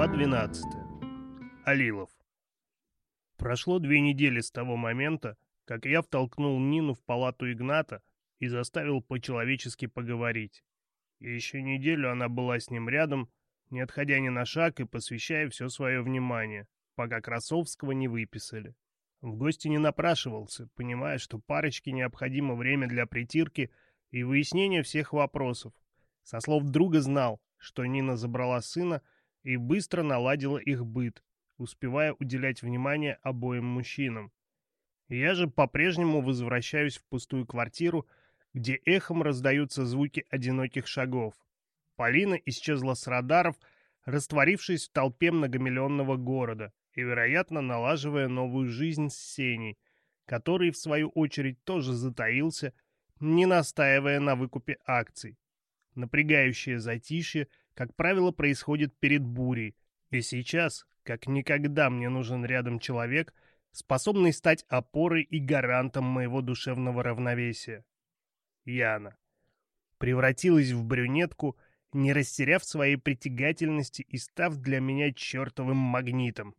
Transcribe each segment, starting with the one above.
Глава 12. Алилов. Прошло две недели с того момента, как я втолкнул Нину в палату Игната и заставил по-человечески поговорить. И еще неделю она была с ним рядом, не отходя ни на шаг и посвящая все свое внимание, пока Красовского не выписали. В гости не напрашивался, понимая, что парочке необходимо время для притирки и выяснения всех вопросов. Со слов друга знал, что Нина забрала сына и быстро наладила их быт, успевая уделять внимание обоим мужчинам. Я же по-прежнему возвращаюсь в пустую квартиру, где эхом раздаются звуки одиноких шагов. Полина исчезла с радаров, растворившись в толпе многомиллионного города и, вероятно, налаживая новую жизнь с Сеней, который, в свою очередь, тоже затаился, не настаивая на выкупе акций. Напрягающее затишье – как правило, происходит перед бурей. И сейчас, как никогда, мне нужен рядом человек, способный стать опорой и гарантом моего душевного равновесия. Яна превратилась в брюнетку, не растеряв своей притягательности и став для меня чертовым магнитом.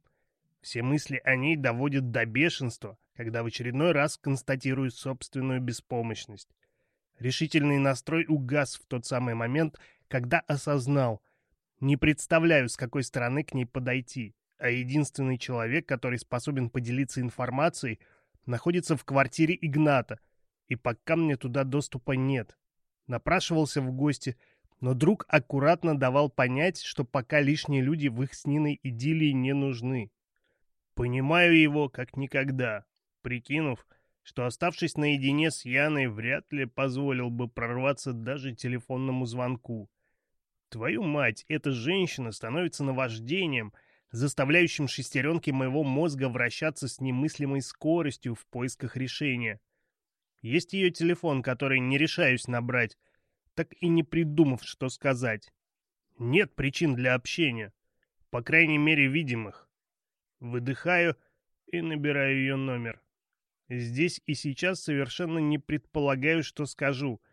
Все мысли о ней доводят до бешенства, когда в очередной раз констатирую собственную беспомощность. Решительный настрой угас в тот самый момент, когда осознал. Не представляю, с какой стороны к ней подойти, а единственный человек, который способен поделиться информацией, находится в квартире Игната, и пока мне туда доступа нет. Напрашивался в гости, но друг аккуратно давал понять, что пока лишние люди в их с Ниной идиллии не нужны. Понимаю его как никогда, прикинув, что, оставшись наедине с Яной, вряд ли позволил бы прорваться даже телефонному звонку — Твою мать, эта женщина становится наваждением, заставляющим шестеренки моего мозга вращаться с немыслимой скоростью в поисках решения. Есть ее телефон, который не решаюсь набрать, так и не придумав, что сказать. Нет причин для общения, по крайней мере, видимых. Выдыхаю и набираю ее номер. Здесь и сейчас совершенно не предполагаю, что скажу —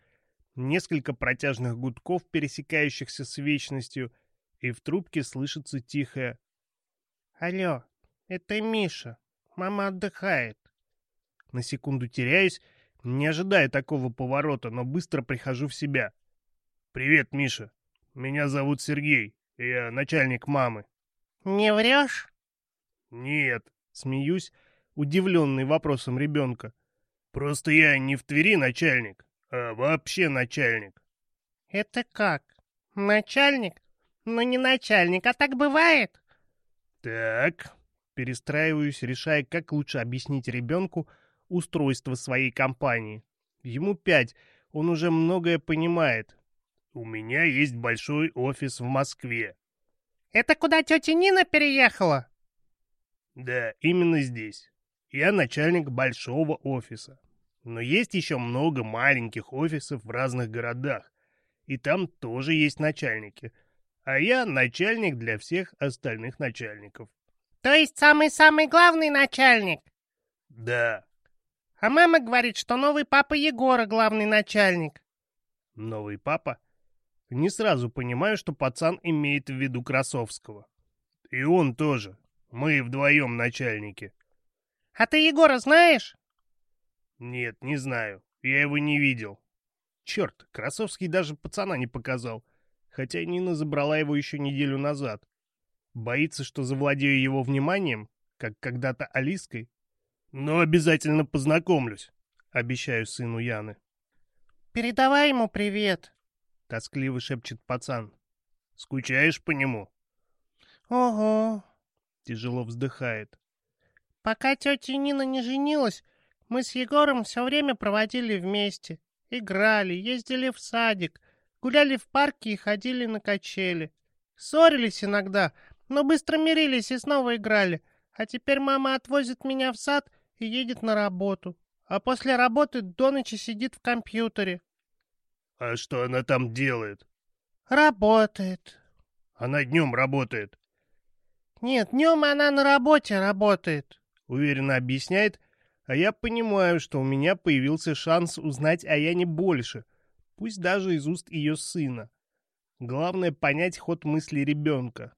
несколько протяжных гудков, пересекающихся с вечностью, и в трубке слышится тихое «Алло, это Миша, мама отдыхает». На секунду теряюсь, не ожидая такого поворота, но быстро прихожу в себя. «Привет, Миша. Меня зовут Сергей. Я начальник мамы». «Не врешь?» «Нет», — смеюсь, удивленный вопросом ребенка. «Просто я не в Твери начальник, а вообще начальник. Это как? Начальник? Ну не начальник, а так бывает. Так, перестраиваюсь, решая, как лучше объяснить ребенку устройство своей компании. Ему пять, он уже многое понимает. У меня есть большой офис в Москве. Это куда тетя Нина переехала? Да, именно здесь. Я начальник большого офиса но есть еще много маленьких офисов в разных городах, и там тоже есть начальники. А я начальник для всех остальных начальников. То есть самый-самый главный начальник? Да. А мама говорит, что новый папа Егора главный начальник. Новый папа? Не сразу понимаю, что пацан имеет в виду Красовского. И он тоже. Мы вдвоем начальники. А ты Егора знаешь? Нет, не знаю. Я его не видел. Черт, Красовский даже пацана не показал. Хотя Нина забрала его еще неделю назад. Боится, что завладею его вниманием, как когда-то Алиской. Но обязательно познакомлюсь, обещаю сыну Яны. «Передавай ему привет», — тоскливо шепчет пацан. «Скучаешь по нему?» «Ого», — тяжело вздыхает. «Пока тетя Нина не женилась, мы с Егором все время проводили вместе. Играли, ездили в садик, гуляли в парке и ходили на качели. Ссорились иногда, но быстро мирились и снова играли. А теперь мама отвозит меня в сад и едет на работу. А после работы до ночи сидит в компьютере. — А что она там делает? — Работает. — Она днем работает? — Нет, днем она на работе работает. — Уверенно объясняет а я понимаю, что у меня появился шанс узнать о Яне больше, пусть даже из уст ее сына. Главное — понять ход мысли ребенка.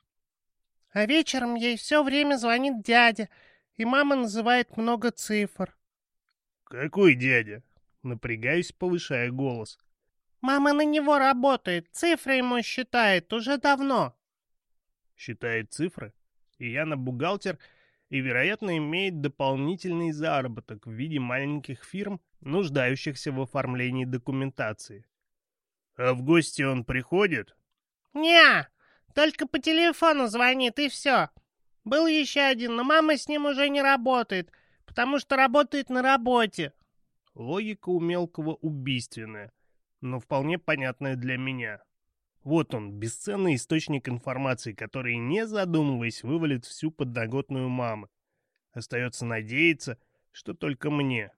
А вечером ей все время звонит дядя, и мама называет много цифр. «Какой дядя?» — напрягаюсь, повышая голос. «Мама на него работает, цифры ему считает уже давно». «Считает цифры?» И я на бухгалтер — и, вероятно, имеет дополнительный заработок в виде маленьких фирм, нуждающихся в оформлении документации. «А в гости он приходит?» «Не, только по телефону звонит, и все. Был еще один, но мама с ним уже не работает, потому что работает на работе». Логика у мелкого убийственная, но вполне понятная для меня. Вот он, бесценный источник информации, который, не задумываясь, вывалит всю подноготную мамы. Остается надеяться, что только мне.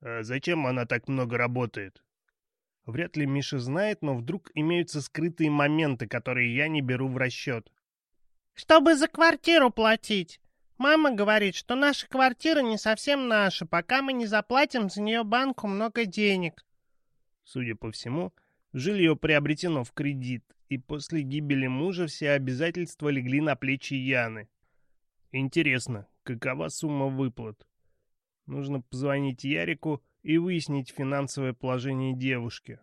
А зачем она так много работает? Вряд ли Миша знает, но вдруг имеются скрытые моменты, которые я не беру в расчет. «Чтобы за квартиру платить. Мама говорит, что наша квартира не совсем наша, пока мы не заплатим за нее банку много денег». Судя по всему, Жилье приобретено в кредит, и после гибели мужа все обязательства легли на плечи Яны. Интересно, какова сумма выплат? Нужно позвонить Ярику и выяснить финансовое положение девушки.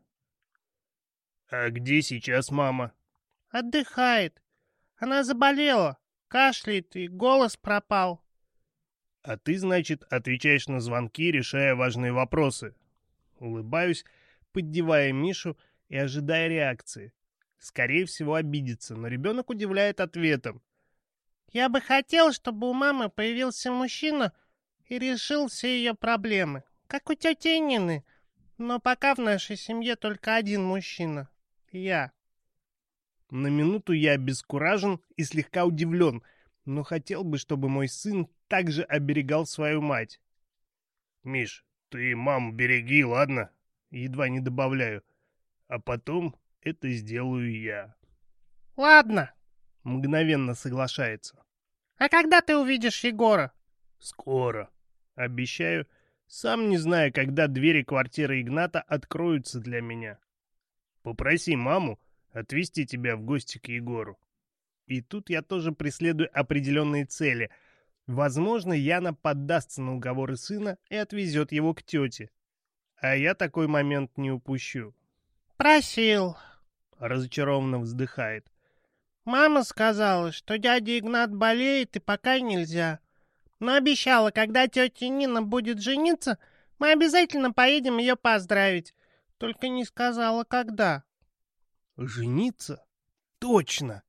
«А где сейчас мама?» «Отдыхает. Она заболела, кашляет и голос пропал». «А ты, значит, отвечаешь на звонки, решая важные вопросы». Улыбаюсь, поддевая Мишу, и ожидая реакции. Скорее всего, обидится, но ребенок удивляет ответом. «Я бы хотел, чтобы у мамы появился мужчина и решил все ее проблемы, как у тети Нины, но пока в нашей семье только один мужчина — я». На минуту я обескуражен и слегка удивлен, но хотел бы, чтобы мой сын также оберегал свою мать. «Миш, ты маму береги, ладно?» Едва не добавляю а потом это сделаю я. Ладно, мгновенно соглашается. А когда ты увидишь Егора? Скоро. Обещаю, сам не знаю, когда двери квартиры Игната откроются для меня. Попроси маму отвезти тебя в гости к Егору. И тут я тоже преследую определенные цели. Возможно, Яна поддастся на уговоры сына и отвезет его к тете. А я такой момент не упущу. Спросил, разочарованно вздыхает. Мама сказала, что дядя Игнат болеет и пока нельзя. Но обещала, когда тетя Нина будет жениться, мы обязательно поедем ее поздравить. Только не сказала, когда. Жениться? Точно!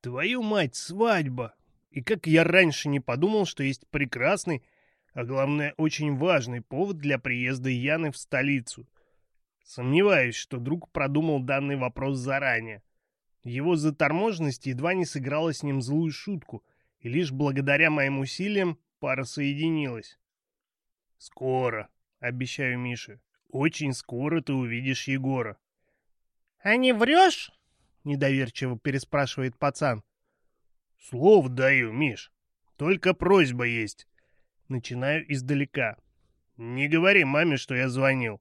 Твою мать, свадьба! И как я раньше не подумал, что есть прекрасный, а главное, очень важный повод для приезда Яны в столицу. Сомневаюсь, что друг продумал данный вопрос заранее. Его заторможенность едва не сыграла с ним злую шутку, и лишь благодаря моим усилиям пара соединилась. «Скоро», — обещаю Мише, — «очень скоро ты увидишь Егора». «А не врешь?» — недоверчиво переспрашивает пацан. «Слов даю, Миш. Только просьба есть». Начинаю издалека. «Не говори маме, что я звонил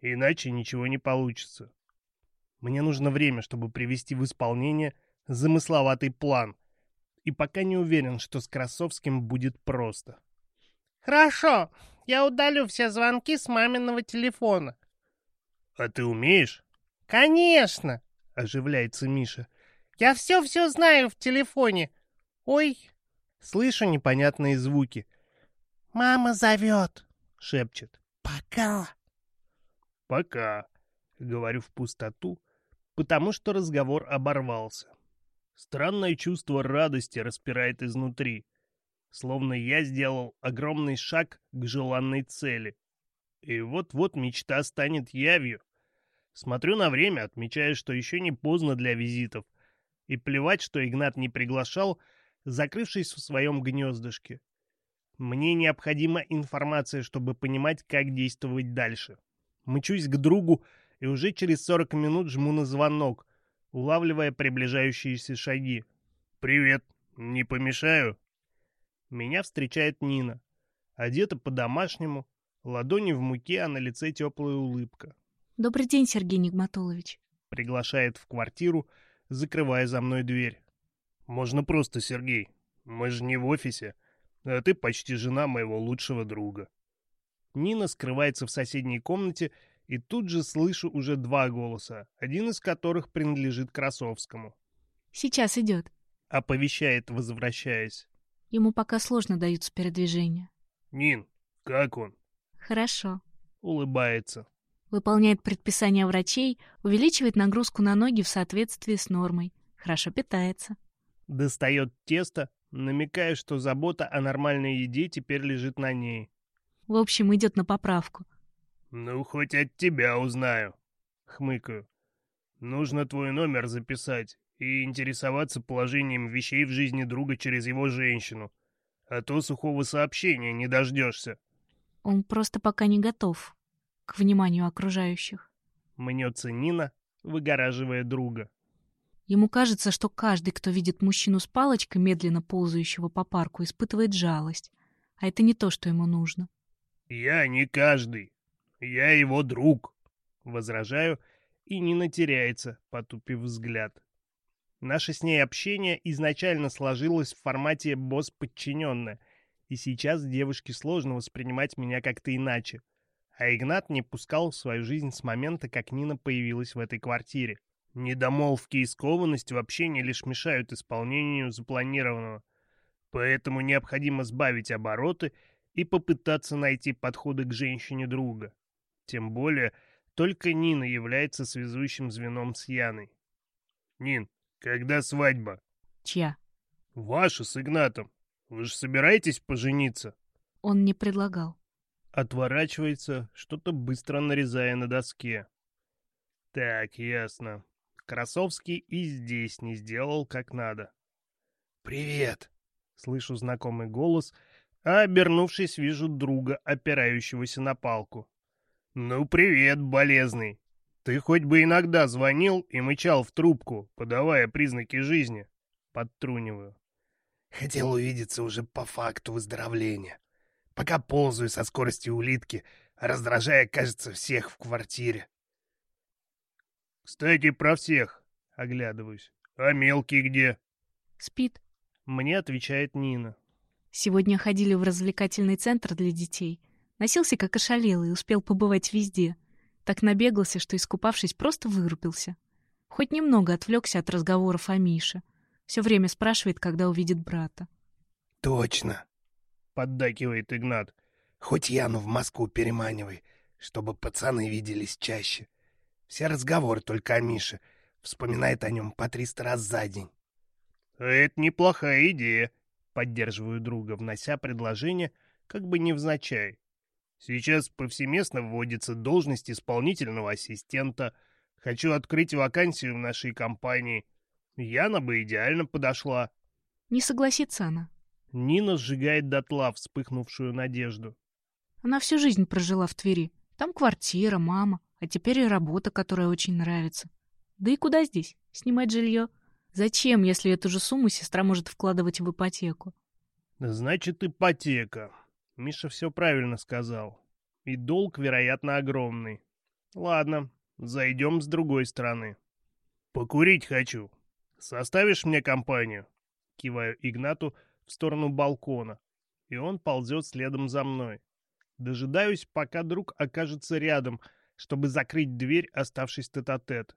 иначе ничего не получится. Мне нужно время, чтобы привести в исполнение замысловатый план, и пока не уверен, что с Красовским будет просто. «Хорошо, я удалю все звонки с маминого телефона». «А ты умеешь?» «Конечно!» — оживляется Миша. «Я все-все знаю в телефоне. Ой!» Слышу непонятные звуки. «Мама зовет!» — шепчет. «Пока!» «Пока», — говорю в пустоту, потому что разговор оборвался. Странное чувство радости распирает изнутри, словно я сделал огромный шаг к желанной цели. И вот-вот мечта станет явью. Смотрю на время, отмечая, что еще не поздно для визитов. И плевать, что Игнат не приглашал, закрывшись в своем гнездышке. Мне необходима информация, чтобы понимать, как действовать дальше. Мчусь к другу и уже через 40 минут жму на звонок, улавливая приближающиеся шаги. «Привет! Не помешаю?» Меня встречает Нина. Одета по-домашнему, ладони в муке, а на лице теплая улыбка. «Добрый день, Сергей Нигматолович!» Приглашает в квартиру, закрывая за мной дверь. «Можно просто, Сергей. Мы же не в офисе. А ты почти жена моего лучшего друга». Нина скрывается в соседней комнате, и тут же слышу уже два голоса, один из которых принадлежит Красовскому. «Сейчас идет», — оповещает, возвращаясь. Ему пока сложно даются передвижения. «Нин, как он?» «Хорошо», — улыбается. Выполняет предписания врачей, увеличивает нагрузку на ноги в соответствии с нормой. Хорошо питается. Достает тесто, намекая, что забота о нормальной еде теперь лежит на ней. В общем, идет на поправку. Ну, хоть от тебя узнаю. Хмыкаю. Нужно твой номер записать и интересоваться положением вещей в жизни друга через его женщину. А то сухого сообщения не дождешься. Он просто пока не готов к вниманию окружающих. Мнется Нина, выгораживая друга. Ему кажется, что каждый, кто видит мужчину с палочкой, медленно ползающего по парку, испытывает жалость. А это не то, что ему нужно. «Я не каждый. Я его друг», — возражаю, и не натеряется, потупив взгляд. Наше с ней общение изначально сложилось в формате «босс-подчиненное», и сейчас девушке сложно воспринимать меня как-то иначе. А Игнат не пускал в свою жизнь с момента, как Нина появилась в этой квартире. Недомолвки и скованность вообще не лишь мешают исполнению запланированного. Поэтому необходимо сбавить обороты — и попытаться найти подходы к женщине друга. Тем более, только Нина является связующим звеном с Яной. «Нин, когда свадьба?» «Чья?» «Ваша с Игнатом. Вы же собираетесь пожениться?» Он не предлагал. Отворачивается, что-то быстро нарезая на доске. «Так, ясно. Красовский и здесь не сделал как надо». «Привет!» — слышу знакомый голос — а, обернувшись, вижу друга, опирающегося на палку. «Ну, привет, болезный! Ты хоть бы иногда звонил и мычал в трубку, подавая признаки жизни!» Подтруниваю. «Хотел увидеться уже по факту выздоровления. Пока ползаю со скоростью улитки, раздражая, кажется, всех в квартире». «Кстати, про всех!» — оглядываюсь. «А мелкий где?» «Спит», — мне отвечает Нина. Сегодня ходили в развлекательный центр для детей. Носился как ошалелый, успел побывать везде. Так набегался, что, искупавшись, просто вырубился. Хоть немного отвлекся от разговоров о Мише. Все время спрашивает, когда увидит брата. «Точно!» — поддакивает Игнат. «Хоть Яну в Москву переманивай, чтобы пацаны виделись чаще. Все разговоры только о Мише. Вспоминает о нем по триста раз за день». «Это неплохая идея», Поддерживаю друга, внося предложение, как бы невзначай. Сейчас повсеместно вводится должность исполнительного ассистента. Хочу открыть вакансию в нашей компании. Яна бы идеально подошла. Не согласится она. Нина сжигает дотла вспыхнувшую надежду. Она всю жизнь прожила в Твери. Там квартира, мама, а теперь и работа, которая очень нравится. Да и куда здесь? Снимать жилье? Зачем, если эту же сумму сестра может вкладывать в ипотеку? Значит, ипотека. Миша все правильно сказал. И долг, вероятно, огромный. Ладно, зайдем с другой стороны. Покурить хочу. Составишь мне компанию? Киваю Игнату в сторону балкона, и он ползет следом за мной. Дожидаюсь, пока друг окажется рядом, чтобы закрыть дверь, оставшись тет-а-тет. -тет.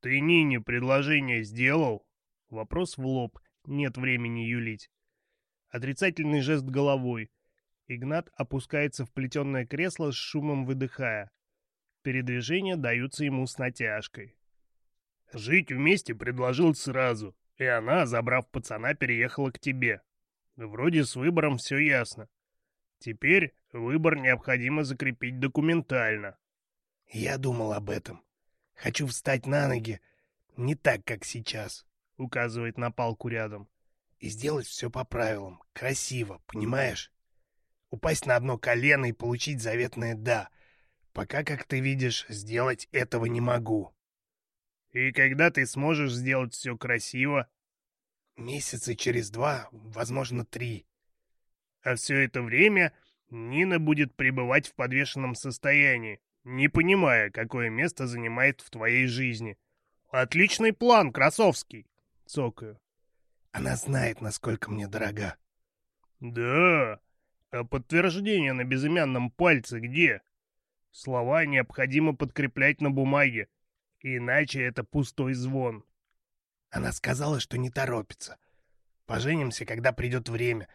«Ты Нине предложение сделал?» Вопрос в лоб. Нет времени юлить. Отрицательный жест головой. Игнат опускается в плетеное кресло с шумом выдыхая. Передвижения даются ему с натяжкой. «Жить вместе предложил сразу, и она, забрав пацана, переехала к тебе. Вроде с выбором все ясно. Теперь выбор необходимо закрепить документально». «Я думал об этом», Хочу встать на ноги, не так, как сейчас, — указывает на палку рядом. И сделать все по правилам, красиво, понимаешь? Упасть на одно колено и получить заветное «да». Пока, как ты видишь, сделать этого не могу. И когда ты сможешь сделать все красиво? Месяца через два, возможно, три. А все это время Нина будет пребывать в подвешенном состоянии. Не понимая, какое место занимает в твоей жизни. Отличный план, Красовский. Цокаю. Она знает, насколько мне дорога. Да. А подтверждение на безымянном пальце где? Слова необходимо подкреплять на бумаге. Иначе это пустой звон. Она сказала, что не торопится. Поженимся, когда придет время.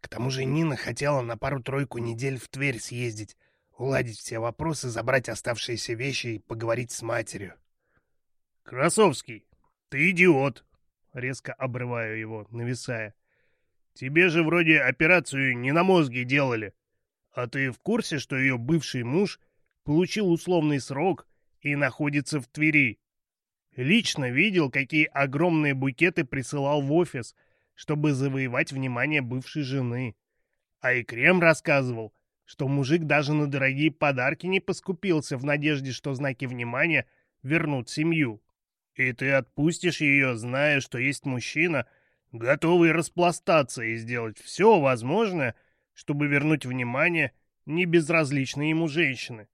К тому же Нина хотела на пару-тройку недель в Тверь съездить уладить все вопросы, забрать оставшиеся вещи и поговорить с матерью. «Красовский, ты идиот!» Резко обрываю его, нависая. «Тебе же вроде операцию не на мозге делали. А ты в курсе, что ее бывший муж получил условный срок и находится в Твери? Лично видел, какие огромные букеты присылал в офис, чтобы завоевать внимание бывшей жены. А и Крем рассказывал, что мужик даже на дорогие подарки не поскупился в надежде, что знаки внимания вернут семью. И ты отпустишь ее, зная, что есть мужчина, готовый распластаться и сделать все возможное, чтобы вернуть внимание небезразличной ему женщины.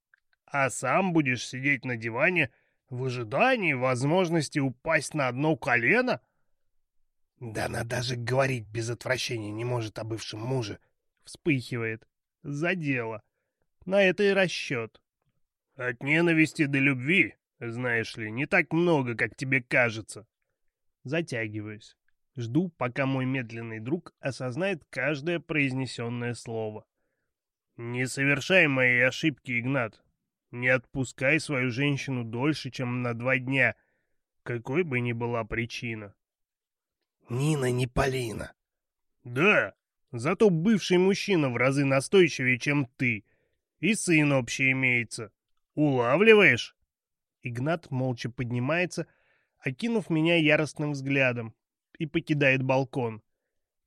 А сам будешь сидеть на диване в ожидании возможности упасть на одно колено? Да она даже говорить без отвращения не может о бывшем муже. Вспыхивает задело. На это и расчет. От ненависти до любви, знаешь ли, не так много, как тебе кажется. Затягиваюсь. Жду, пока мой медленный друг осознает каждое произнесенное слово. Не совершай моей ошибки, Игнат. Не отпускай свою женщину дольше, чем на два дня, какой бы ни была причина. Нина не Полина. Да, Зато бывший мужчина в разы настойчивее, чем ты. И сын общий имеется. Улавливаешь?» Игнат молча поднимается, окинув меня яростным взглядом, и покидает балкон.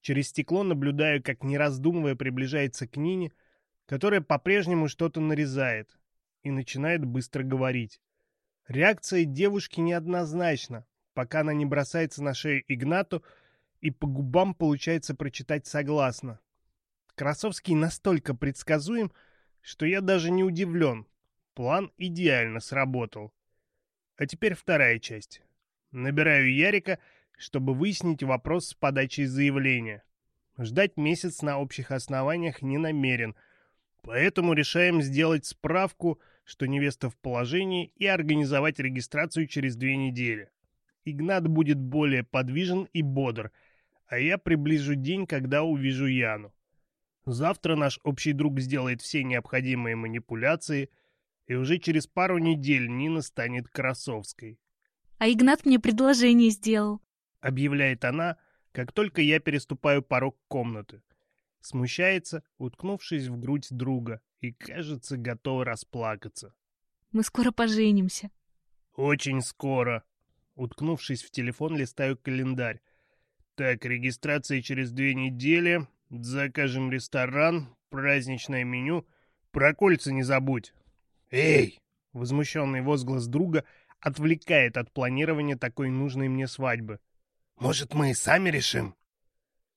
Через стекло наблюдаю, как, не раздумывая, приближается к Нине, которая по-прежнему что-то нарезает и начинает быстро говорить. Реакция девушки неоднозначна. Пока она не бросается на шею Игнату, и по губам получается прочитать согласно. Красовский настолько предсказуем, что я даже не удивлен. План идеально сработал. А теперь вторая часть. Набираю Ярика, чтобы выяснить вопрос с подачей заявления. Ждать месяц на общих основаниях не намерен, поэтому решаем сделать справку, что невеста в положении, и организовать регистрацию через две недели. Игнат будет более подвижен и бодр – а я приближу день, когда увижу Яну. Завтра наш общий друг сделает все необходимые манипуляции, и уже через пару недель Нина станет Красовской. А Игнат мне предложение сделал. Объявляет она, как только я переступаю порог комнаты. Смущается, уткнувшись в грудь друга, и, кажется, готова расплакаться. Мы скоро поженимся. Очень скоро. Уткнувшись в телефон, листаю календарь так, регистрация через две недели. Закажем ресторан, праздничное меню. Про кольца не забудь. Эй! Возмущенный возглас друга отвлекает от планирования такой нужной мне свадьбы. Может, мы и сами решим?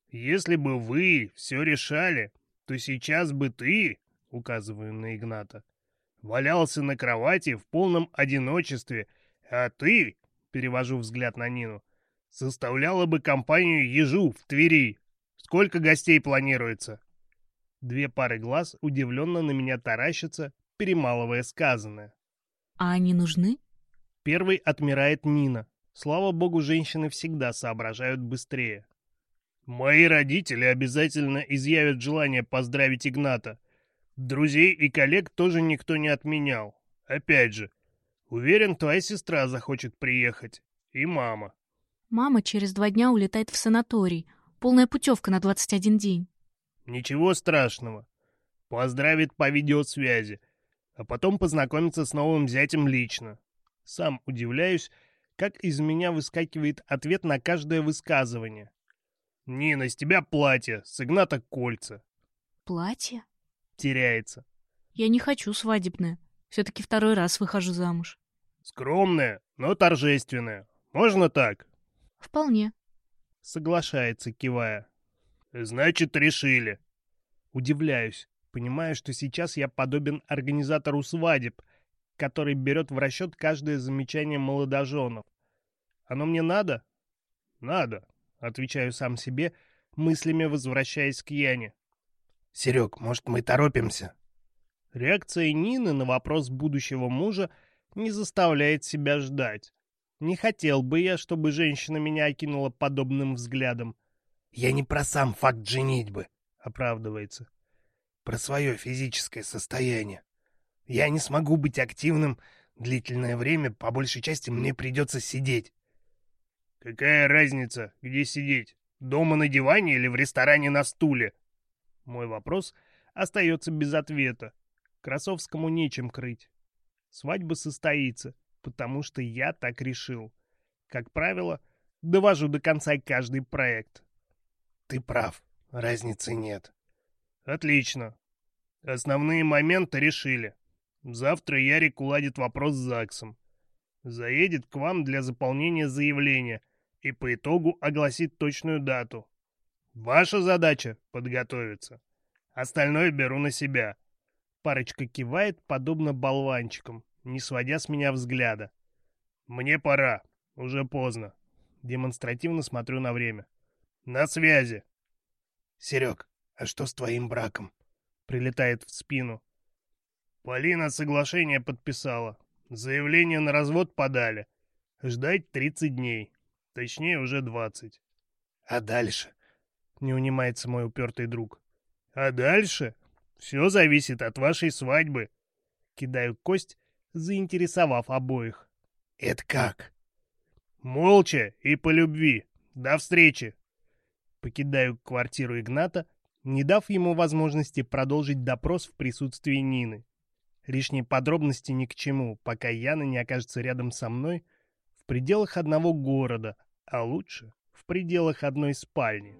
Если бы вы все решали, то сейчас бы ты, указываю на Игната, валялся на кровати в полном одиночестве, а ты, перевожу взгляд на Нину, составляла бы компанию «Ежу» в Твери. Сколько гостей планируется?» Две пары глаз удивленно на меня таращатся, перемалывая сказанное. «А они нужны?» Первый отмирает Нина. Слава богу, женщины всегда соображают быстрее. «Мои родители обязательно изъявят желание поздравить Игната. Друзей и коллег тоже никто не отменял. Опять же, уверен, твоя сестра захочет приехать. И мама». Мама через два дня улетает в санаторий. Полная путевка на 21 день. Ничего страшного. Поздравит по видеосвязи. А потом познакомится с новым зятем лично. Сам удивляюсь, как из меня выскакивает ответ на каждое высказывание. «Нина, с тебя платье, с Игната кольца». «Платье?» Теряется. «Я не хочу свадебное. Все-таки второй раз выхожу замуж». «Скромное, но торжественное. Можно так?» «Вполне». Соглашается, кивая. «Значит, решили». Удивляюсь, понимаю, что сейчас я подобен организатору свадеб, который берет в расчет каждое замечание молодоженов. «Оно мне надо?» «Надо», — отвечаю сам себе, мыслями возвращаясь к Яне. «Серег, может, мы торопимся?» Реакция Нины на вопрос будущего мужа не заставляет себя ждать. Не хотел бы я, чтобы женщина меня окинула подобным взглядом. Я не про сам факт женитьбы, оправдывается. Про свое физическое состояние. Я не смогу быть активным длительное время, по большей части мне придется сидеть. Какая разница, где сидеть? Дома на диване или в ресторане на стуле? Мой вопрос остается без ответа. Красовскому нечем крыть. Свадьба состоится, потому что я так решил. Как правило, довожу до конца каждый проект. Ты прав, разницы нет. Отлично. Основные моменты решили. Завтра Ярик уладит вопрос с ЗАГСом. Заедет к вам для заполнения заявления и по итогу огласит точную дату. Ваша задача — подготовиться. Остальное беру на себя. Парочка кивает, подобно болванчикам не сводя с меня взгляда. «Мне пора. Уже поздно». Демонстративно смотрю на время. «На связи». «Серег, а что с твоим браком?» Прилетает в спину. Полина соглашение подписала. Заявление на развод подали. Ждать 30 дней. Точнее, уже 20. «А дальше?» Не унимается мой упертый друг. «А дальше?» Все зависит от вашей свадьбы. Кидаю кость заинтересовав обоих. «Это как?» «Молча и по любви. До встречи!» Покидаю квартиру Игната, не дав ему возможности продолжить допрос в присутствии Нины. Лишние подробности ни к чему, пока Яна не окажется рядом со мной в пределах одного города, а лучше в пределах одной спальни.